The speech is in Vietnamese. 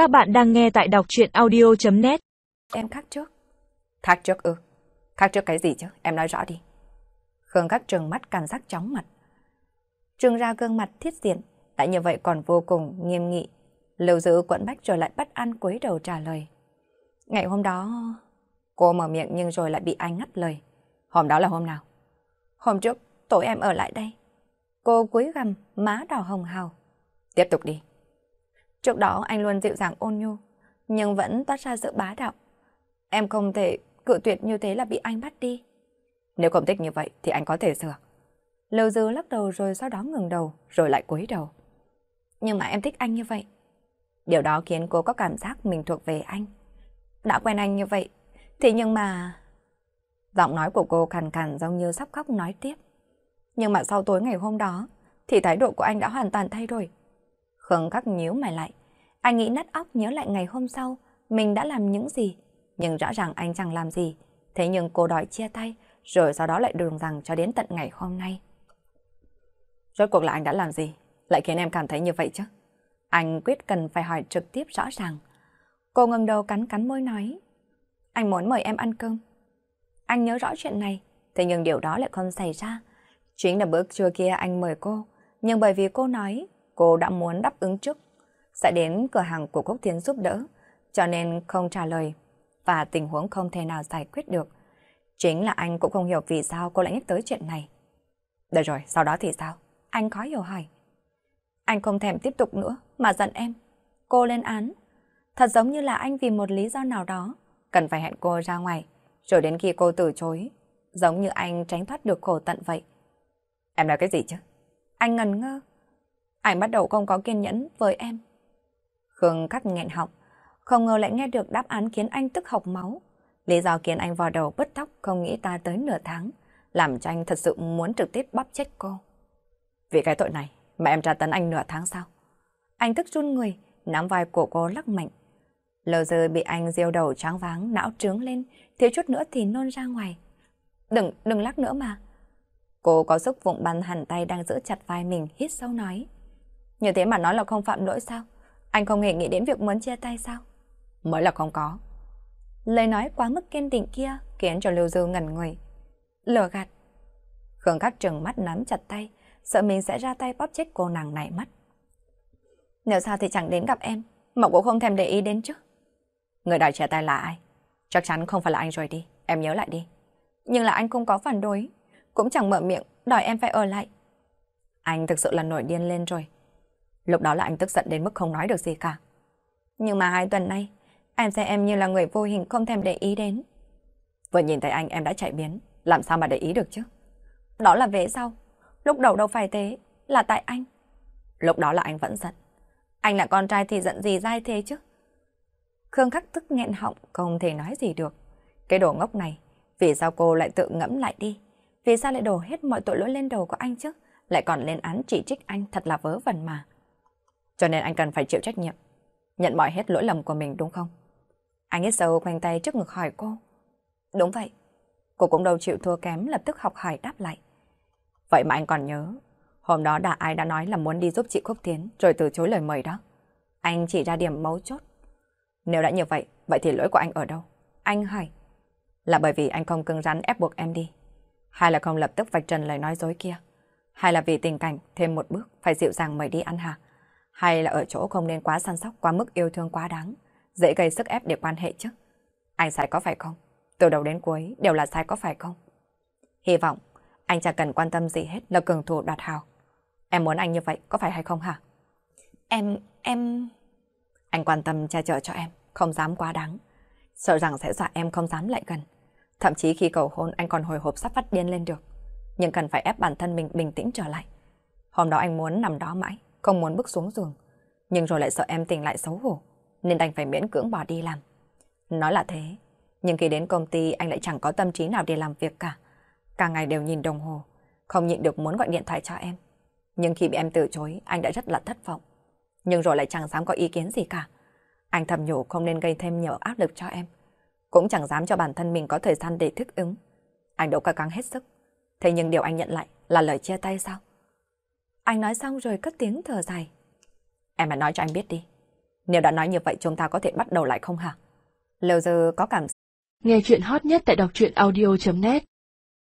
Các bạn đang nghe tại đọc chuyện audio.net Em khác trước. Khác trước ư? Khác trước cái gì chứ? Em nói rõ đi. Khương Khắc trừng mắt cảm giác chóng mặt. Trừng ra gương mặt thiết diện, đã như vậy còn vô cùng nghiêm nghị. Lưu giữ quẫn bách rồi lại bắt ăn cúi đầu trả lời. Ngày hôm đó... Cô mở miệng nhưng rồi lại bị anh ngắt lời. Hôm đó là hôm nào? Hôm trước, tối em ở lại đây. Cô cúi gằm, má đỏ hồng hào. Tiếp tục đi. Trước đó anh luôn dịu dàng ôn nhu, nhưng vẫn toát ra sự bá đạo. Em không thể cự tuyệt như thế là bị anh bắt đi. Nếu không thích như vậy thì anh có thể sửa. Lưu Dư lắc đầu rồi sau đó ngừng đầu, rồi lại cúi đầu. Nhưng mà em thích anh như vậy. Điều đó khiến cô có cảm giác mình thuộc về anh. Đã quen anh như vậy, thì nhưng mà... Giọng nói của cô khàn khàn giống như sắp khóc nói tiếp. Nhưng mà sau tối ngày hôm đó, thì thái độ của anh đã hoàn toàn thay đổi. Khương khắc nhíu mày lại. Anh nghĩ nát óc nhớ lại ngày hôm sau, mình đã làm những gì. Nhưng rõ ràng anh chẳng làm gì. Thế nhưng cô đòi chia tay, rồi sau đó lại đường rằng cho đến tận ngày hôm nay. Rốt cuộc là anh đã làm gì? Lại khiến em cảm thấy như vậy chứ? Anh quyết cần phải hỏi trực tiếp rõ ràng. Cô ngừng đầu cắn cắn môi nói. Anh muốn mời em ăn cơm. Anh nhớ rõ chuyện này, thế nhưng điều đó lại không xảy ra. Chính là bữa trưa kia anh mời cô, nhưng bởi vì cô nói cô đã muốn đáp ứng trước, sẽ đến cửa hàng của Quốc thiên giúp đỡ, cho nên không trả lời và tình huống không thể nào giải quyết được. Chính là anh cũng không hiểu vì sao cô lại nhắc tới chuyện này. Được rồi, sau đó thì sao? Anh khó hiểu hỏi. Anh không thèm tiếp tục nữa mà giận em. Cô lên án. Thật giống như là anh vì một lý do nào đó cần phải hẹn cô ra ngoài, rồi đến khi cô từ chối, giống như anh tránh thoát được khổ tận vậy. Em nói cái gì chứ? Anh ngần ngơ. Anh bắt đầu không có kiên nhẫn với em. Khương cắt nghẹn họng, không ngờ lại nghe được đáp án khiến anh tức học máu. Lý do khiến anh vào đầu bứt tóc không nghĩ ta tới nửa tháng, làm cho anh thật sự muốn trực tiếp bắp chết cô. Vì cái tội này mà em tra tấn anh nửa tháng sao? Anh tức run người, nắm vai của cô lắc mạnh. Lờ giờ bị anh diêu đầu tráng váng, não trướng lên, thiếu chút nữa thì nôn ra ngoài. Đừng, đừng lắc nữa mà. Cô có sức vụng bắn hẳn tay đang giữ chặt vai mình, hít sâu nói. Như thế mà nói là không phạm lỗi sao? Anh không hề nghĩ đến việc muốn chia tay sao? Mới là không có. Lời nói quá mức kiên định kia khiến cho Lưu Dư ngẩn người. Lừa gạt. Khương Khắc trừng mắt nắm chặt tay, sợ mình sẽ ra tay bóp chết cô nàng này mất. Nếu sao thì chẳng đến gặp em, mà cũng không thèm để ý đến chứ. Người đòi chia tay là ai? Chắc chắn không phải là anh rồi đi, em nhớ lại đi. Nhưng là anh không có phản đối, cũng chẳng mở miệng đòi em phải ở lại. Anh thực sự là nổi điên lên rồi. Lúc đó là anh tức giận đến mức không nói được gì cả. Nhưng mà hai tuần nay, em xem em như là người vô hình không thèm để ý đến. Vừa nhìn thấy anh em đã chạy biến, làm sao mà để ý được chứ? Đó là vế sau. Lúc đầu đâu phải thế, là tại anh. Lúc đó là anh vẫn giận. Anh là con trai thì giận gì dai thế chứ? Khương khắc tức nghẹn họng, không thể nói gì được. Cái đồ ngốc này, vì sao cô lại tự ngẫm lại đi? Vì sao lại đổ hết mọi tội lỗi lên đầu của anh chứ? Lại còn lên án chỉ trích anh thật là vớ vẩn mà. Cho nên anh cần phải chịu trách nhiệm. Nhận mọi hết lỗi lầm của mình đúng không? Anh hít sâu quanh tay trước ngực hỏi cô. Đúng vậy. Cô cũng đâu chịu thua kém lập tức học hỏi đáp lại. Vậy mà anh còn nhớ, hôm đó đã ai đã nói là muốn đi giúp chị Khúc Tiến rồi từ chối lời mời đó. Anh chỉ ra điểm mấu chốt. Nếu đã như vậy, vậy thì lỗi của anh ở đâu? Anh hỏi. Là bởi vì anh không cứng rắn ép buộc em đi. Hay là không lập tức vạch trần lời nói dối kia. Hay là vì tình cảnh thêm một bước phải dịu dàng mời đi ăn hả? Hay là ở chỗ không nên quá săn sóc quá mức yêu thương quá đáng, dễ gây sức ép để quan hệ chứ? Anh sai có phải không? Từ đầu đến cuối đều là sai có phải không? Hy vọng anh chẳng cần quan tâm gì hết là cường thủ đoạt hào. Em muốn anh như vậy có phải hay không hả? Em, em... Anh quan tâm che chở cho em, không dám quá đáng. Sợ rằng sẽ dọa em không dám lại gần. Thậm chí khi cầu hôn anh còn hồi hộp sắp phát điên lên được. Nhưng cần phải ép bản thân mình bình tĩnh trở lại. Hôm đó anh muốn nằm đó mãi, không muốn bước xuống giường. Nhưng rồi lại sợ em tỉnh lại xấu hổ, nên đành phải miễn cưỡng bỏ đi làm. Nói là thế, nhưng khi đến công ty anh lại chẳng có tâm trí nào để làm việc cả. Cả ngày đều nhìn đồng hồ, không nhịn được muốn gọi điện thoại cho em. Nhưng khi bị em từ chối, anh đã rất là thất vọng. Nhưng rồi lại chẳng dám có ý kiến gì cả. Anh thầm nhủ không nên gây thêm nhiều áp lực cho em. Cũng chẳng dám cho bản thân mình có thời gian để thích ứng. Anh đâu cố gắng hết sức. Thế nhưng điều anh nhận lại là lời chia tay sao? Anh nói xong rồi cất tiếng thở dài. Em hãy nói cho anh biết đi. Nếu đã nói như vậy chúng ta có thể bắt đầu lại không hả? Lưu Dư có cảm Nghe chuyện hot nhất tại đọc truyện audio.net